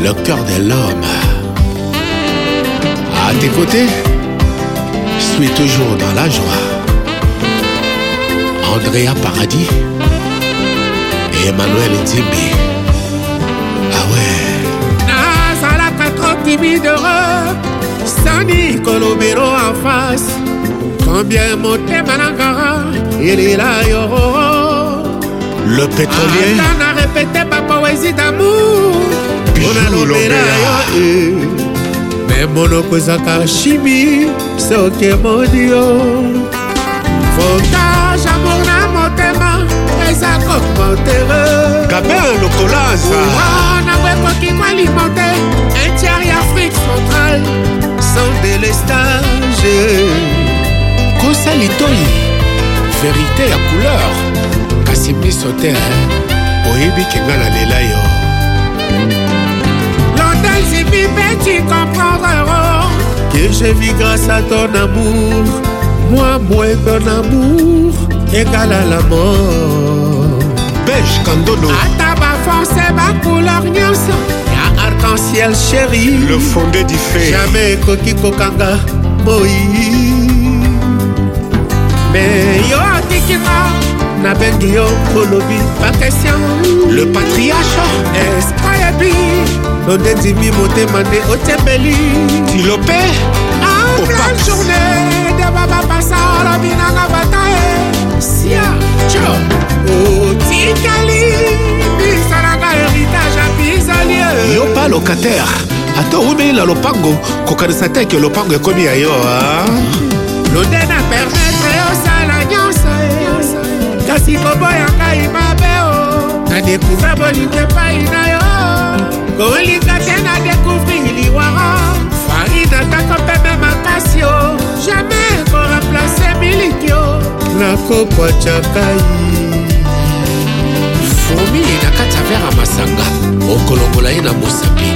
le cœur de l'homme. À tes côtés, je suis toujours dans la joie. Andrea Paradis et Emmanuel Zimbi Ah ouais. nazalaka trop timide sani Colomero en face combien Il est là, yo oh, oh. le pétrolier ata na répete bapoesi damour mpona lobela yo e me monoko ezaka chimie soki emoni yo fontage amour na motema eza commentere gaber lokolaza nango ekoki koalimente intiare ya afrique centrale sans délestage kosalitoyi vérité ya couleur kasi biso te hein. oyebi kenga nalela yo j'ai mais tu comprendras que je vis grâce à ton amour moi moi, ton amour égale à la mort bege kandono ata baforce bacouleur nyonso ya arc-en-ciel chéri le fondé du fait jamais ekoki kokanga moi mais nabengi yo olobi bakestion le patriarche espayebi londendimi motema nde otembeli oh, tilo mpe plan journée de baba pasa olobinanga batae sia jo otikali bisalanga héritage ya bisalie yo pa locataire ata oumeli na lopango kokanisa te ke lopango ekomi ya yo lode na permet kasi koboya ngai mabe o nadekuvre bolingo epai na yo kolinga te nadekuvri liwara farine atako pembe makasi o jamai koremplace miliki o nakokwa cakai fomi e na kati ya vere ya masanga okolongola ye na mosapi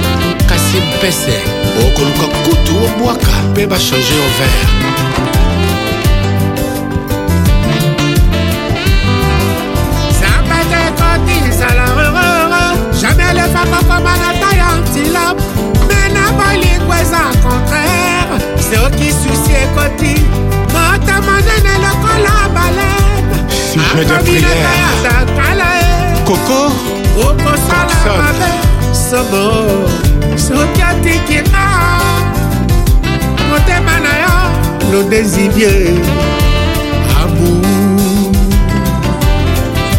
kasi mpese okoluka kutu obwaka mpe bachange overe koko okosala mabe sobo soki otikina motema na yo lodesibie amour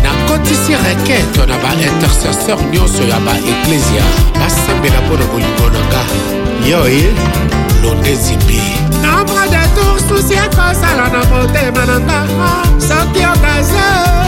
nakotisi rekete na baintercesseur nyonso ya baeklezia basembela mpo na bolingo na nga yoye lodesibi nombre de tour susi ekosala na motema na nga soki okaze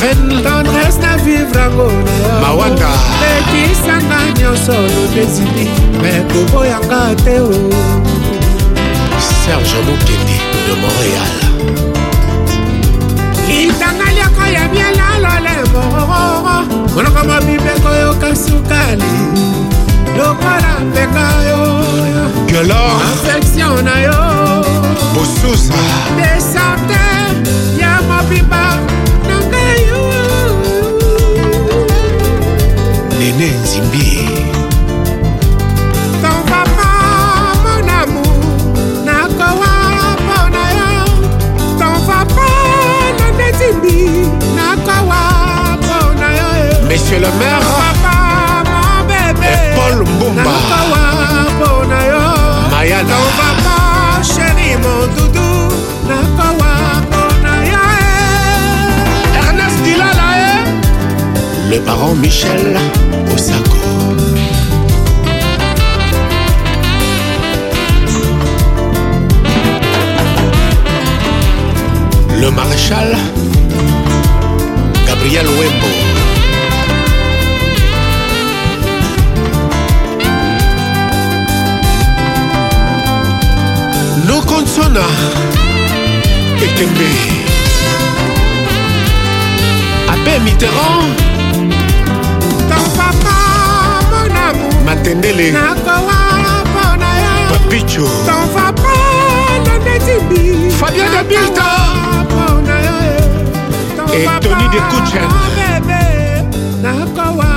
ven tendresse na vivre yango mawanga ekisanga nyonso lodesini me koboyanga te o serge lukende de montréal litanga lioko ya bialalole mororo monoko le meilleur papa mon bébé Paul Mbumba Mayana Ton papa chéri mon doudou Ernest Dilala Le parent Michel Osako Le maréchal Gabriel Wembo konsona ekembe abe mitterrand topapa monamu matendele nakowa mpona yo papicho tovapa nandetibi fabien de bilta et tony de kuchen nakowa